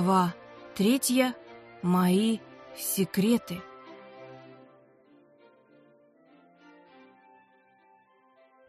Глава третья. Мои секреты.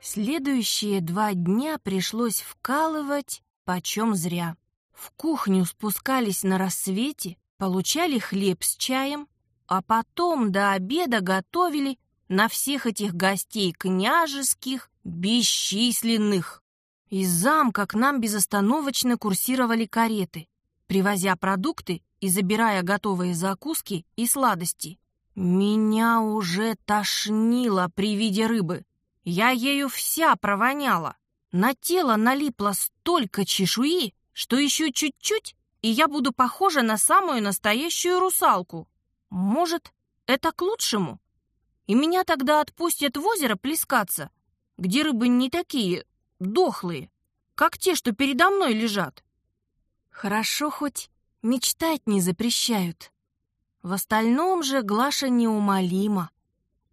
Следующие два дня пришлось вкалывать почем зря. В кухню спускались на рассвете, получали хлеб с чаем, а потом до обеда готовили на всех этих гостей княжеских, бесчисленных. Из замка к нам безостановочно курсировали кареты, привозя продукты и забирая готовые закуски и сладости. Меня уже тошнило при виде рыбы. Я ею вся провоняла. На тело налипло столько чешуи, что еще чуть-чуть, и я буду похожа на самую настоящую русалку. Может, это к лучшему? И меня тогда отпустят в озеро плескаться, где рыбы не такие дохлые, как те, что передо мной лежат. Хорошо хоть мечтать не запрещают. В остальном же Глаша неумолима.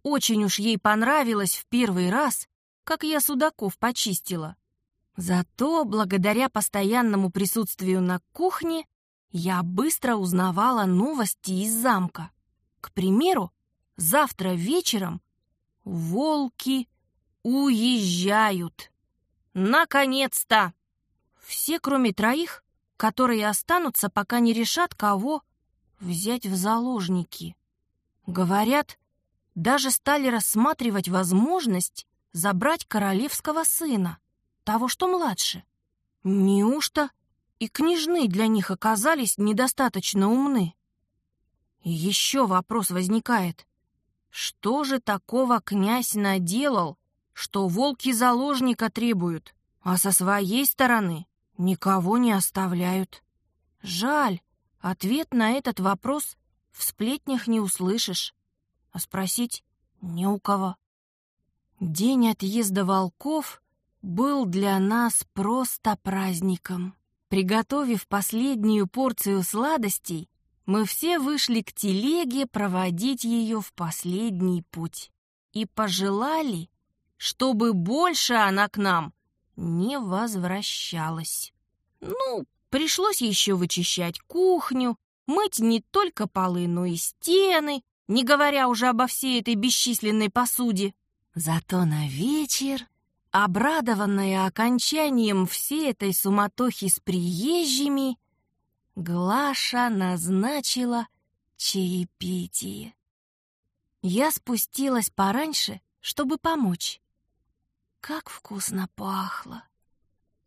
Очень уж ей понравилось в первый раз, как я судаков почистила. Зато, благодаря постоянному присутствию на кухне, я быстро узнавала новости из замка. К примеру, завтра вечером волки уезжают. Наконец-то! Все, кроме троих, которые останутся, пока не решат, кого взять в заложники. Говорят, даже стали рассматривать возможность забрать королевского сына, того, что младше. Неужто и княжны для них оказались недостаточно умны? Еще вопрос возникает. Что же такого князь наделал, что волки заложника требуют, а со своей стороны никого не оставляют? Жаль, ответ на этот вопрос в сплетнях не услышишь а спросить не у кого. День отъезда волков был для нас просто праздником. Приготовив последнюю порцию сладостей, мы все вышли к телеге проводить ее в последний путь и пожелали, чтобы больше она к нам не возвращалась. Ну, пришлось еще вычищать кухню, мыть не только полы, но и стены, не говоря уже обо всей этой бесчисленной посуде. Зато на вечер, обрадованная окончанием всей этой суматохи с приезжими, Глаша назначила чаепитие. Я спустилась пораньше, чтобы помочь. Как вкусно пахло!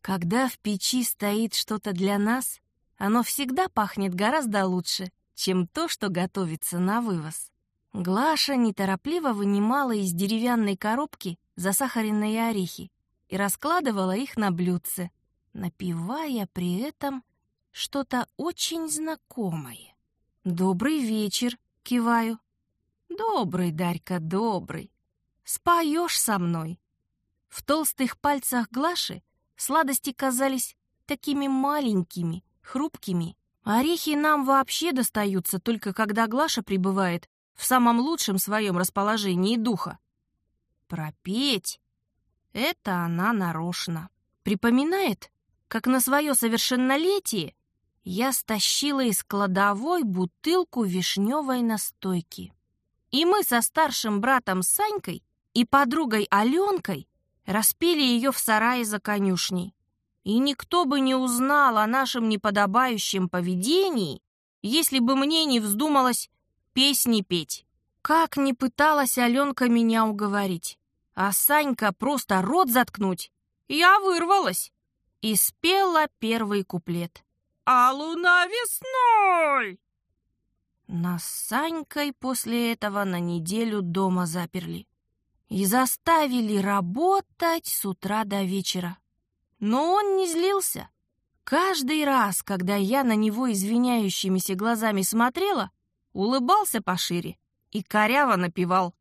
Когда в печи стоит что-то для нас, оно всегда пахнет гораздо лучше, чем то, что готовится на вывоз. Глаша неторопливо вынимала из деревянной коробки засахаренные орехи и раскладывала их на блюдце, напивая при этом что-то очень знакомое. «Добрый вечер», — киваю. «Добрый, Дарька, добрый. Споешь со мной». В толстых пальцах Глаши сладости казались такими маленькими, хрупкими. Орехи нам вообще достаются только когда Глаша прибывает в самом лучшем своем расположении духа. Пропеть — это она нарочно. Припоминает, как на свое совершеннолетие я стащила из кладовой бутылку вишневой настойки. И мы со старшим братом Санькой и подругой Аленкой распили ее в сарае за конюшней. И никто бы не узнал о нашем неподобающем поведении, если бы мне не вздумалось песни петь. Как ни пыталась Аленка меня уговорить, а Санька просто рот заткнуть, я вырвалась и спела первый куплет. «А луна весной!» Нас с Санькой после этого на неделю дома заперли и заставили работать с утра до вечера. Но он не злился. Каждый раз, когда я на него извиняющимися глазами смотрела, улыбался пошире и коряво напевал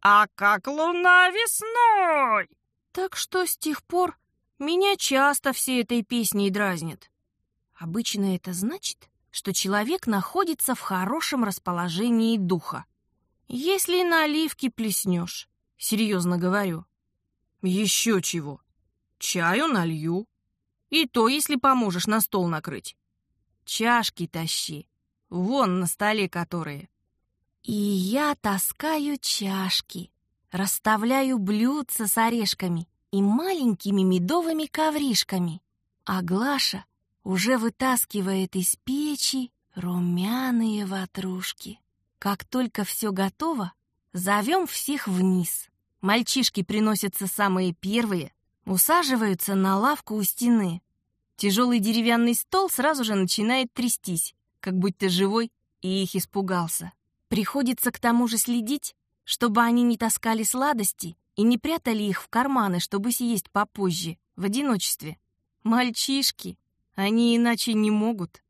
«А как луна весной!» Так что с тех пор меня часто все этой песней дразнят. Обычно это значит, что человек находится в хорошем расположении духа. Если на оливки плеснешь, серьезно говорю. Еще чего. Чаю налью. И то, если поможешь на стол накрыть. чашки тащи. Вон на столе которые. И я таскаю чашки, расставляю блюдца с орешками и маленькими медовыми ковришками. А Глаша уже вытаскивает из печи румяные ватрушки. Как только все готово, зовем всех вниз. Мальчишки приносятся самые первые, усаживаются на лавку у стены. Тяжелый деревянный стол сразу же начинает трястись, как будто живой и их испугался. Приходится к тому же следить, чтобы они не таскали сладости и не прятали их в карманы, чтобы съесть попозже, в одиночестве. Мальчишки, они иначе не могут.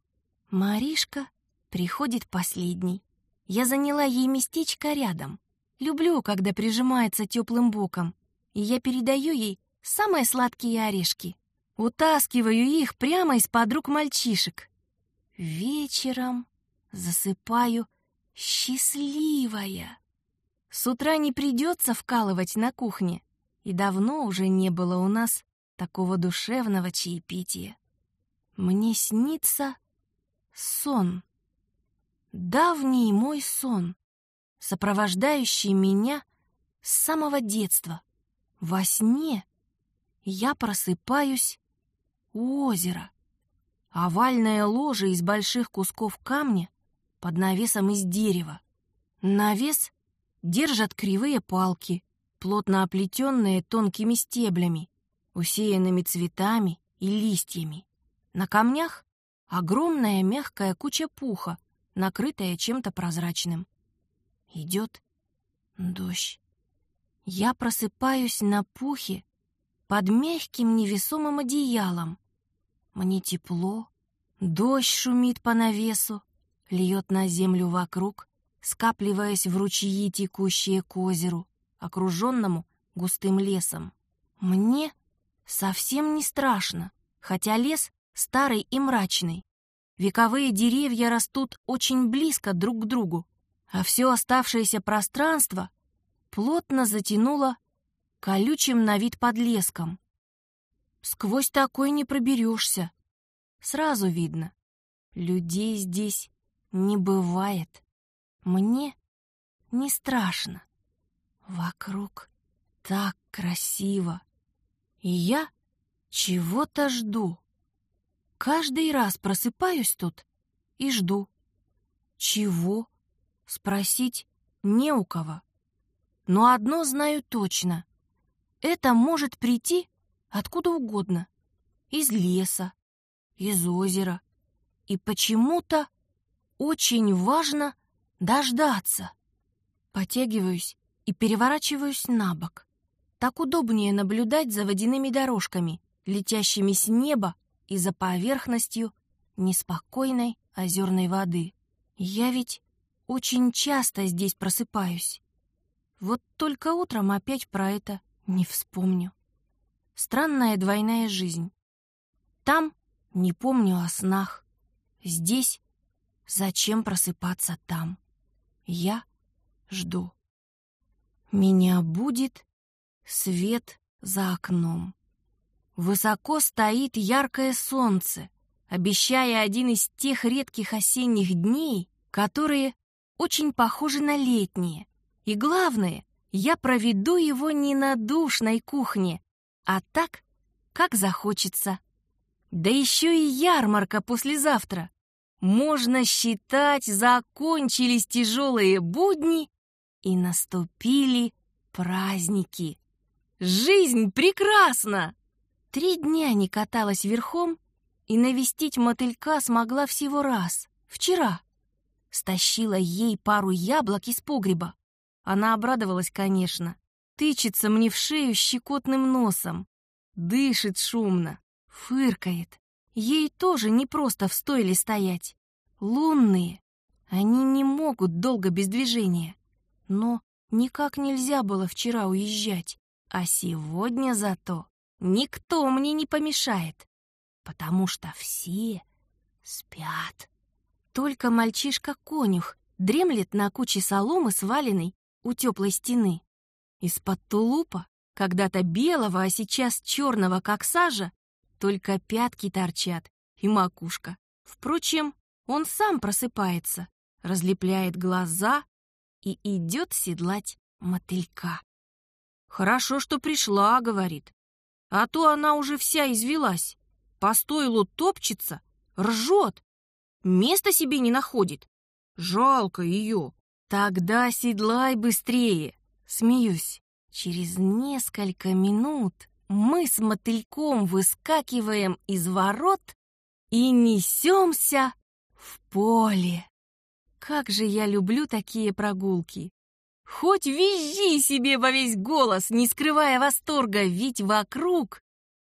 Маришка приходит последней. Я заняла ей местечко рядом. Люблю, когда прижимается теплым боком, и я передаю ей самые сладкие орешки. Утаскиваю их прямо из-под рук мальчишек. Вечером засыпаю счастливая. С утра не придется вкалывать на кухне, и давно уже не было у нас такого душевного чаепития. Мне снится сон, давний мой сон, сопровождающий меня с самого детства. Во сне я просыпаюсь у озера. Овальное ложе из больших кусков камня под навесом из дерева. Навес держат кривые палки, плотно оплетенные тонкими стеблями, усеянными цветами и листьями. На камнях огромная мягкая куча пуха, накрытая чем-то прозрачным. Идет дождь. Я просыпаюсь на пухе под мягким невесомым одеялом. Мне тепло, дождь шумит по навесу, льет на землю вокруг, скапливаясь в ручьи, текущие к озеру, окруженному густым лесом. Мне совсем не страшно, хотя лес старый и мрачный. Вековые деревья растут очень близко друг к другу, а все оставшееся пространство плотно затянуло колючим на вид подлеском. Сквозь такой не проберешься. Сразу видно, людей здесь не бывает. Мне не страшно. Вокруг так красиво. И я чего-то жду. Каждый раз просыпаюсь тут и жду. Чего? Спросить не у кого. Но одно знаю точно. Это может прийти откуда угодно. Из леса, из озера. И почему-то очень важно дождаться. Потягиваюсь и переворачиваюсь на бок. Так удобнее наблюдать за водяными дорожками, летящими с неба и за поверхностью неспокойной озерной воды. Я ведь очень часто здесь просыпаюсь. Вот только утром опять про это не вспомню. Странная двойная жизнь. Там не помню о снах. Здесь Зачем просыпаться там? Я жду. Меня будет свет за окном. Высоко стоит яркое солнце, обещая один из тех редких осенних дней, которые очень похожи на летние. И главное, я проведу его не на душной кухне, а так, как захочется. Да еще и ярмарка послезавтра. Можно считать, закончились тяжелые будни и наступили праздники. Жизнь прекрасна! Три дня не каталась верхом и навестить мотылька смогла всего раз, вчера. Стащила ей пару яблок из погреба. Она обрадовалась, конечно. Тычется мне в шею щекотным носом. Дышит шумно, фыркает. Ей тоже не просто в стойле стоять. Лунные. Они не могут долго без движения. Но никак нельзя было вчера уезжать. А сегодня зато никто мне не помешает. Потому что все спят. Только мальчишка-конюх дремлет на куче соломы, сваленной у теплой стены. Из-под тулупа, когда-то белого, а сейчас черного, как сажа, только пятки торчат и макушка. Впрочем, он сам просыпается, разлепляет глаза и идет седлать мотылька. «Хорошо, что пришла», — говорит. «А то она уже вся извелась. По стойлу топчется, ржет, места себе не находит. Жалко ее. Тогда седлай быстрее!» Смеюсь. Через несколько минут мы с мотыльком выскакиваем из ворот и несемся в поле. Как же я люблю такие прогулки! Хоть визжи себе во весь голос, не скрывая восторга, ведь вокруг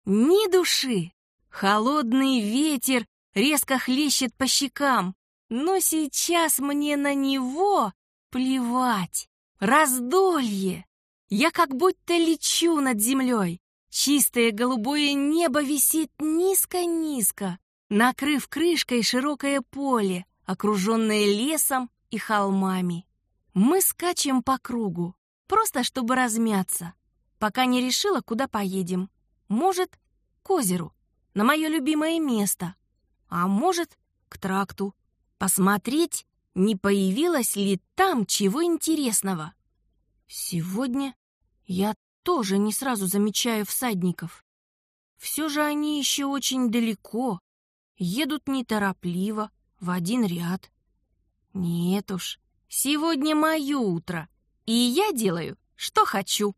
ни души. Холодный ветер резко хлещет по щекам, но сейчас мне на него плевать. Раздолье! Я как будто лечу над землей. Чистое голубое небо висит низко-низко, накрыв крышкой широкое поле, окруженное лесом и холмами. Мы скачем по кругу, просто чтобы размяться, пока не решила, куда поедем. Может, к озеру, на мое любимое место, а может, к тракту. Посмотреть, не появилось ли там чего интересного. Сегодня я тоже не сразу замечаю всадников. Все же они еще очень далеко, едут неторопливо, в один ряд. Нет уж, сегодня мое утро, и я делаю, что хочу.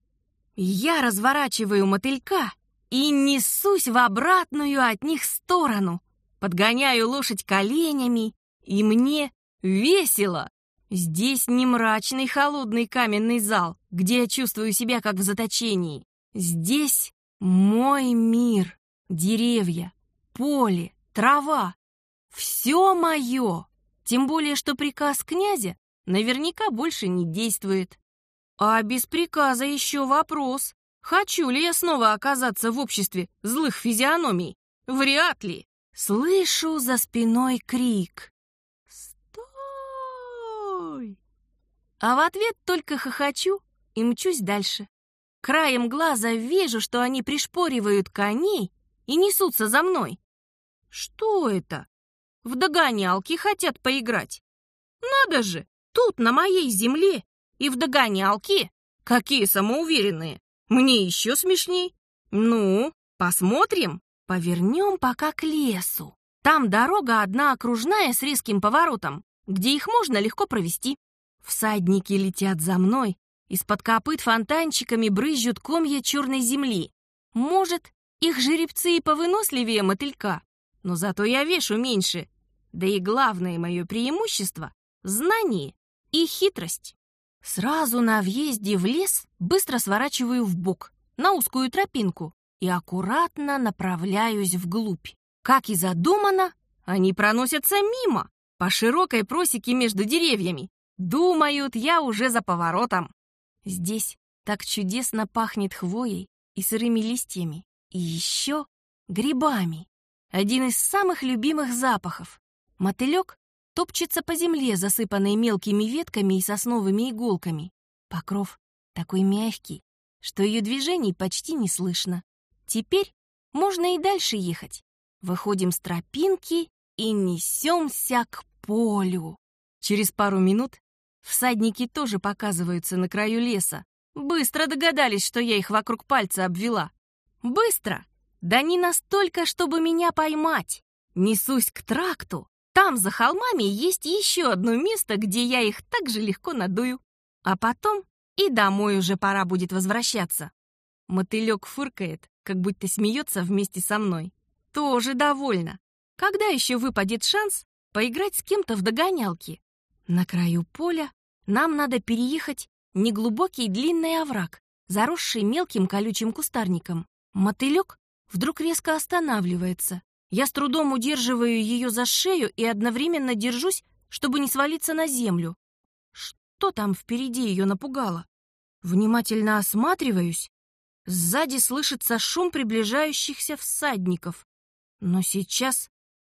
Я разворачиваю мотылька и несусь в обратную от них сторону, подгоняю лошадь коленями, и мне весело. Здесь не мрачный холодный каменный зал, где я чувствую себя как в заточении. Здесь мой мир, деревья, поле, трава, все мое, тем более, что приказ князя наверняка больше не действует. А без приказа еще вопрос. Хочу ли я снова оказаться в обществе злых физиономий? Вряд ли. Слышу за спиной крик. «Стой!» А в ответ только хохочу и мчусь дальше. Краем глаза вижу, что они пришпоривают коней и несутся за мной. Что это? В догонялки хотят поиграть. Надо же, тут, на моей земле, и в догонялки. Какие самоуверенные. Мне еще смешней. Ну, посмотрим. Повернем пока к лесу. Там дорога одна окружная с резким поворотом, где их можно легко провести. Всадники летят за мной, из-под копыт фонтанчиками брызжут комья черной земли. Может, их жеребцы и повыносливее мотылька, но зато я вешу меньше да и главное мое преимущество — знание и хитрость. Сразу на въезде в лес быстро сворачиваю в бок на узкую тропинку и аккуратно направляюсь вглубь. Как и задумано, они проносятся мимо, по широкой просеке между деревьями. Думают, я уже за поворотом. Здесь так чудесно пахнет хвоей и сырыми листьями, и еще грибами. Один из самых любимых запахов. Мотылек топчется по земле, засыпанной мелкими ветками и сосновыми иголками. Покров такой мягкий, что ее движений почти не слышно. Теперь можно и дальше ехать. Выходим с тропинки и несемся к полю. Через пару минут всадники тоже показываются на краю леса. Быстро догадались, что я их вокруг пальца обвела. Быстро! Да не настолько, чтобы меня поймать. Несусь к тракту, там, за холмами, есть еще одно место, где я их так же легко надую. А потом и домой уже пора будет возвращаться. Мотылек фыркает, как будто смеется вместе со мной. Тоже довольна. Когда еще выпадет шанс поиграть с кем-то в догонялки? На краю поля нам надо переехать неглубокий длинный овраг, заросший мелким колючим кустарником. Мотылек вдруг резко останавливается, я с трудом удерживаю ее за шею и одновременно держусь, чтобы не свалиться на землю. Что там впереди ее напугало? Внимательно осматриваюсь. Сзади слышится шум приближающихся всадников. Но сейчас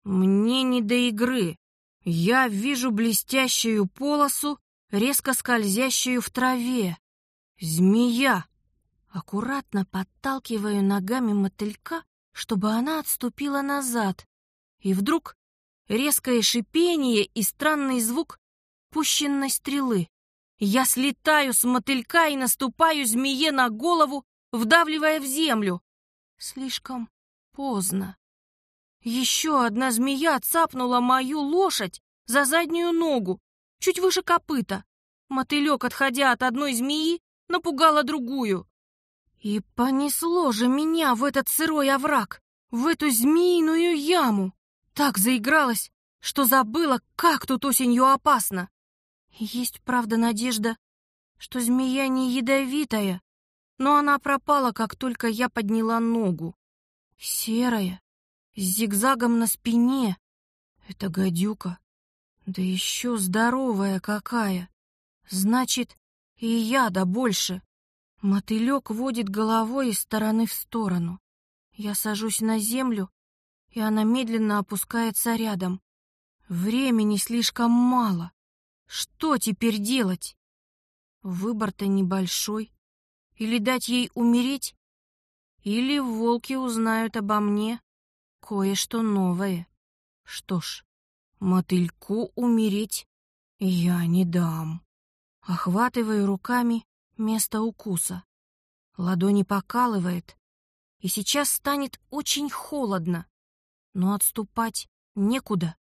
мне не до игры. Я вижу блестящую полосу, резко скользящую в траве. Змея. Аккуратно подталкиваю ногами мотылька, чтобы она отступила назад. И вдруг резкое шипение и странный звук пущенной стрелы. Я слетаю с мотылька и наступаю змее на голову, вдавливая в землю. Слишком поздно. Еще одна змея цапнула мою лошадь за заднюю ногу, чуть выше копыта. Мотылек, отходя от одной змеи, напугала другую. И понесло же меня в этот сырой овраг, в эту змеиную яму. Так заигралась, что забыла, как тут осенью опасно. Есть, правда, надежда, что змея не ядовитая, но она пропала, как только я подняла ногу. Серая, с зигзагом на спине. Это гадюка. Да еще здоровая какая. Значит, и яда больше. Мотылек водит головой из стороны в сторону. Я сажусь на землю, и она медленно опускается рядом. Времени слишком мало. Что теперь делать? Выбор-то небольшой. Или дать ей умереть, или волки узнают обо мне кое-что новое. Что ж, мотыльку умереть я не дам. Охватываю руками место укуса. Ладони покалывает, и сейчас станет очень холодно, но отступать некуда.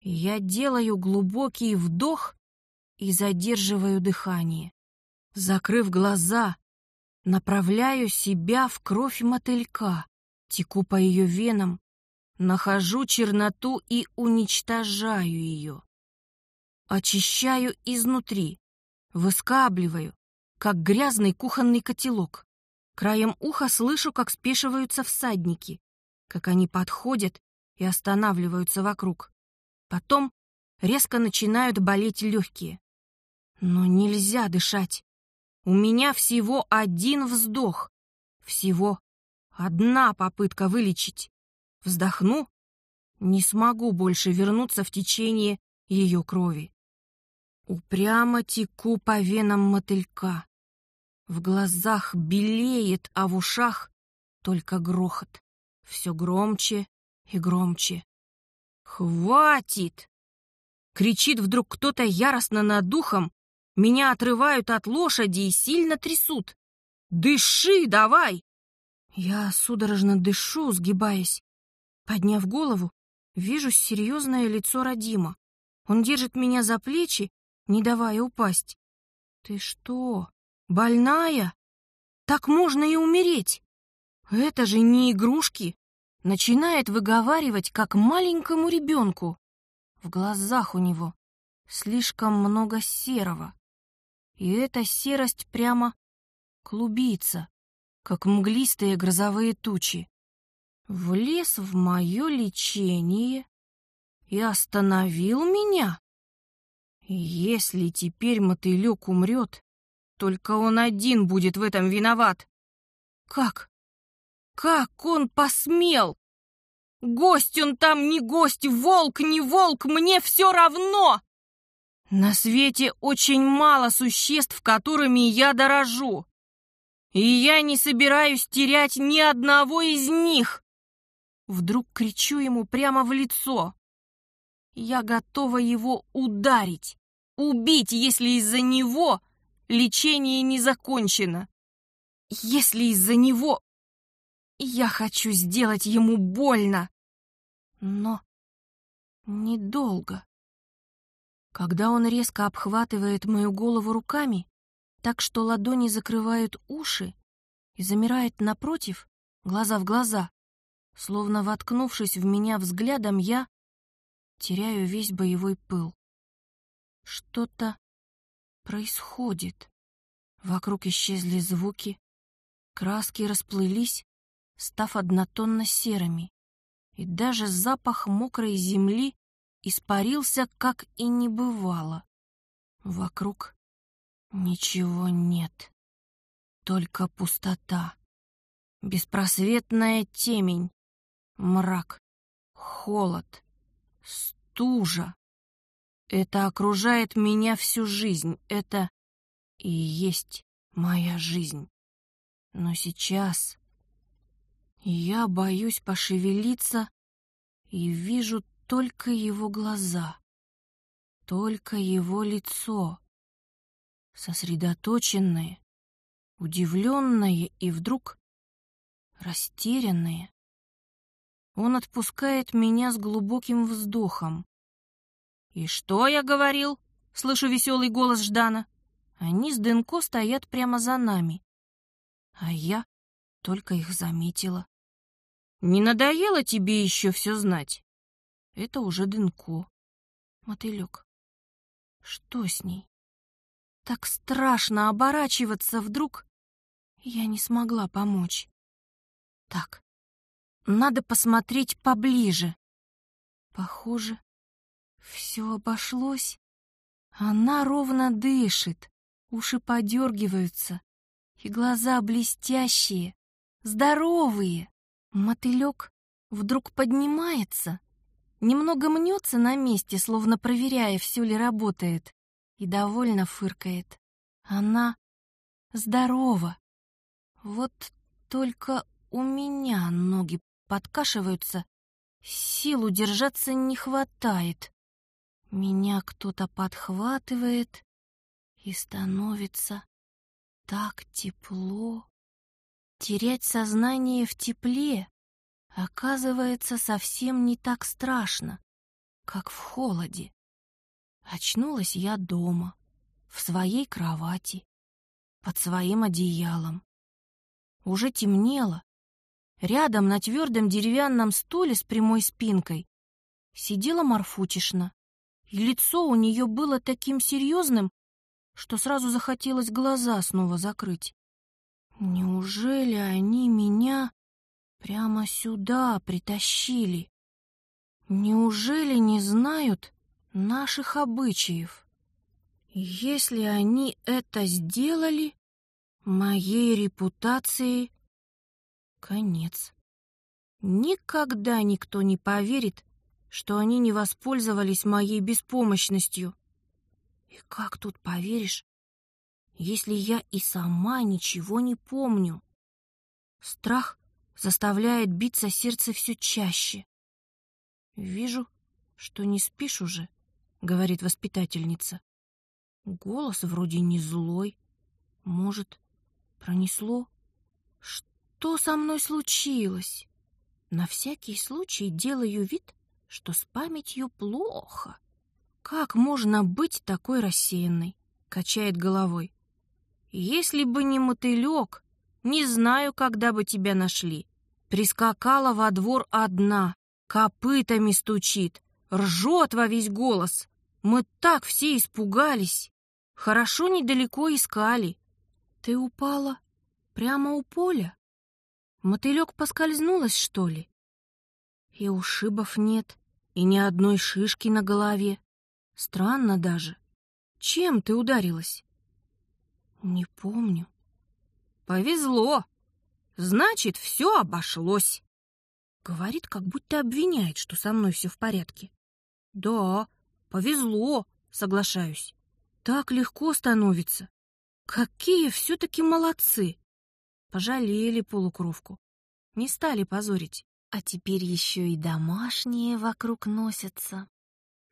Я делаю глубокий вдох и задерживаю дыхание. Закрыв глаза, направляю себя в кровь мотылька, теку по ее венам, нахожу черноту и уничтожаю ее. Очищаю изнутри, выскабливаю, как грязный кухонный котелок. Краем уха слышу, как спешиваются всадники, как они подходят и останавливаются вокруг. Потом резко начинают болеть легкие. Но нельзя дышать. У меня всего один вздох. Всего одна попытка вылечить. Вздохну, не смогу больше вернуться в течение ее крови. Упрямо теку по венам мотылька. В глазах белеет, а в ушах только грохот. Все громче и громче. «Хватит!» Кричит вдруг кто-то яростно над духом. Меня отрывают от лошади и сильно трясут. «Дыши давай!» Я судорожно дышу, сгибаясь. Подняв голову, вижу серьезное лицо Родима. Он держит меня за плечи, не давая упасть. «Ты что, больная? Так можно и умереть! Это же не игрушки!» начинает выговаривать, как маленькому ребенку. В глазах у него слишком много серого. И эта серость прямо клубится, как мглистые грозовые тучи. Влез в мое лечение и остановил меня. Если теперь мотылек умрет, только он один будет в этом виноват. Как? Как он посмел? Гость он там, не гость, волк, не волк, мне все равно! На свете очень мало существ, которыми я дорожу. И я не собираюсь терять ни одного из них. Вдруг кричу ему прямо в лицо. Я готова его ударить, убить, если из-за него лечение не закончено. Если из-за него я хочу сделать ему больно, но недолго. Когда он резко обхватывает мою голову руками, так что ладони закрывают уши и замирает напротив, глаза в глаза, словно воткнувшись в меня взглядом, я теряю весь боевой пыл. Что-то происходит. Вокруг исчезли звуки, краски расплылись, став однотонно серыми, и даже запах мокрой земли испарился, как и не бывало. Вокруг ничего нет, только пустота, беспросветная темень, мрак, холод, стужа. Это окружает меня всю жизнь, это и есть моя жизнь. Но сейчас я боюсь пошевелиться и вижу только его глаза, только его лицо, сосредоточенные, удивленные и вдруг растерянные. Он отпускает меня с глубоким вздохом. «И что я говорил?» — слышу веселый голос Ждана. Они с Дынко стоят прямо за нами. А я только их заметила. «Не надоело тебе еще все знать?» Это уже Дынко. Мотылек. Что с ней? Так страшно оборачиваться вдруг. Я не смогла помочь. Так, надо посмотреть поближе. Похоже, все обошлось. Она ровно дышит, уши подергиваются, и глаза блестящие, здоровые. Мотылек вдруг поднимается, немного мнется на месте, словно проверяя, все ли работает, и довольно фыркает. Она здорова. Вот только у меня ноги подкашиваются, сил удержаться не хватает. Меня кто-то подхватывает, и становится так тепло. Терять сознание в тепле оказывается совсем не так страшно, как в холоде. Очнулась я дома, в своей кровати, под своим одеялом. Уже темнело. Рядом на твердом деревянном стуле с прямой спинкой сидела Марфутишна, и лицо у нее было таким серьезным, что сразу захотелось глаза снова закрыть. Неужели они меня прямо сюда притащили? Неужели не знают наших обычаев? Если они это сделали, моей репутации конец. Никогда никто не поверит, что они не воспользовались моей беспомощностью. И как тут поверишь, если я и сама ничего не помню? Страх заставляет биться сердце все чаще. «Вижу, что не спишь уже», — говорит воспитательница. Голос вроде не злой. Может, пронесло? Что со мной случилось? На всякий случай делаю вид, что с памятью плохо. «Как можно быть такой рассеянной?» — качает головой. «Если бы не мотылек, не знаю, когда бы тебя нашли. Прискакала во двор одна, копытами стучит, ржет во весь голос. Мы так все испугались. Хорошо недалеко искали. Ты упала прямо у поля? Мотылек поскользнулась, что ли? И ушибов нет, и ни одной шишки на голове. Странно даже. Чем ты ударилась? Не помню. Повезло. Значит, все обошлось. Говорит, как будто обвиняет, что со мной все в порядке. Да, повезло, соглашаюсь. Так легко становится. Какие все-таки молодцы. Пожалели полукровку. Не стали позорить. А теперь еще и домашние вокруг носятся.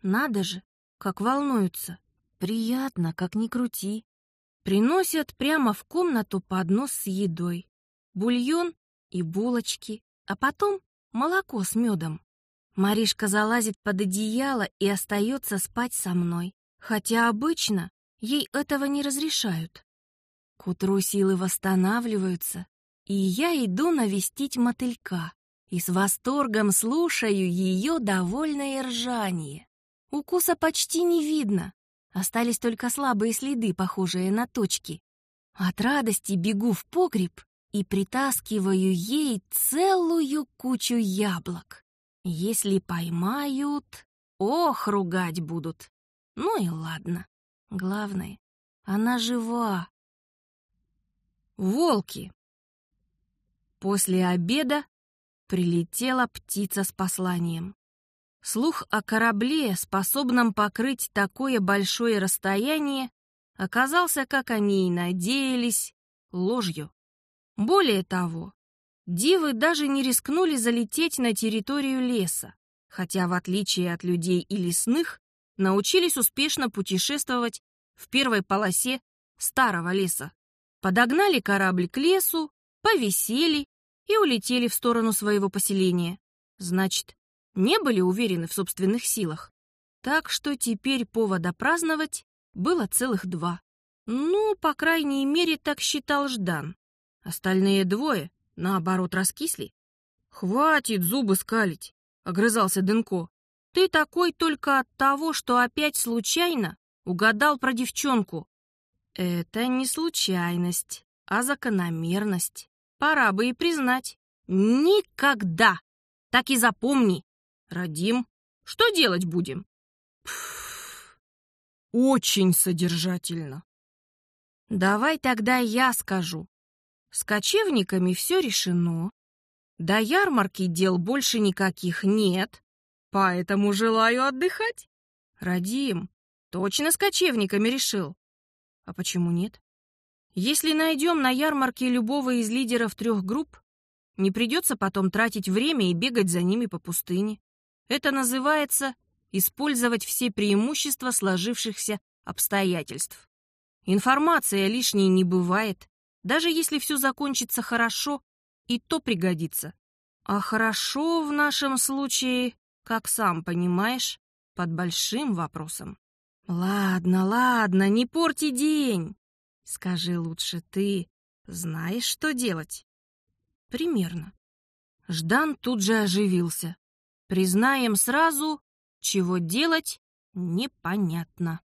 Надо же, как волнуются. Приятно, как ни крути. Приносят прямо в комнату поднос с едой. Бульон и булочки, а потом молоко с медом. Маришка залазит под одеяло и остается спать со мной, хотя обычно ей этого не разрешают. К утру силы восстанавливаются, и я иду навестить мотылька и с восторгом слушаю ее довольное ржание. Укуса почти не видно. Остались только слабые следы, похожие на точки. От радости бегу в погреб и притаскиваю ей целую кучу яблок. Если поймают, ох, ругать будут. Ну и ладно. Главное, она жива. Волки. После обеда прилетела птица с посланием. Слух о корабле, способном покрыть такое большое расстояние, оказался, как они и надеялись, ложью. Более того, дивы даже не рискнули залететь на территорию леса, хотя в отличие от людей и лесных, научились успешно путешествовать в первой полосе старого леса. Подогнали корабль к лесу, повисели и улетели в сторону своего поселения. Значит, не были уверены в собственных силах. Так что теперь повода праздновать было целых два. Ну, по крайней мере, так считал Ждан. Остальные двое, наоборот, раскисли. «Хватит зубы скалить», — огрызался Дынко. «Ты такой только от того, что опять случайно угадал про девчонку». «Это не случайность, а закономерность. Пора бы и признать. Никогда! Так и запомни. Радим, что делать будем?» «Очень содержательно», Давай тогда я скажу. С кочевниками все решено. До ярмарки дел больше никаких нет, поэтому желаю отдыхать. Радим, точно с кочевниками решил. А почему нет? Если найдем на ярмарке любого из лидеров трех групп, не придется потом тратить время и бегать за ними по пустыне. Это называется использовать все преимущества сложившихся обстоятельств. Информация лишней не бывает. Даже если все закончится хорошо, и то пригодится. А хорошо в нашем случае, как сам понимаешь, под большим вопросом. Ладно, ладно, не порти день. Скажи лучше ты, знаешь, что делать? Примерно. Ждан тут же оживился. Признаем сразу, чего делать непонятно.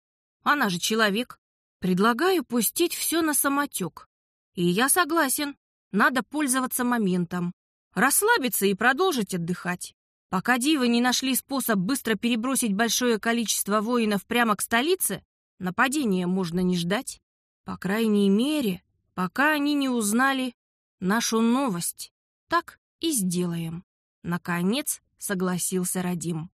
Она же человек, Предлагаю пустить все на самотек. И я согласен, надо пользоваться моментом. Расслабиться и продолжить отдыхать. Пока дивы не нашли способ быстро перебросить большое количество воинов прямо к столице, нападения можно не ждать. По крайней мере, пока они не узнали нашу новость. Так и сделаем. Наконец согласился Радим.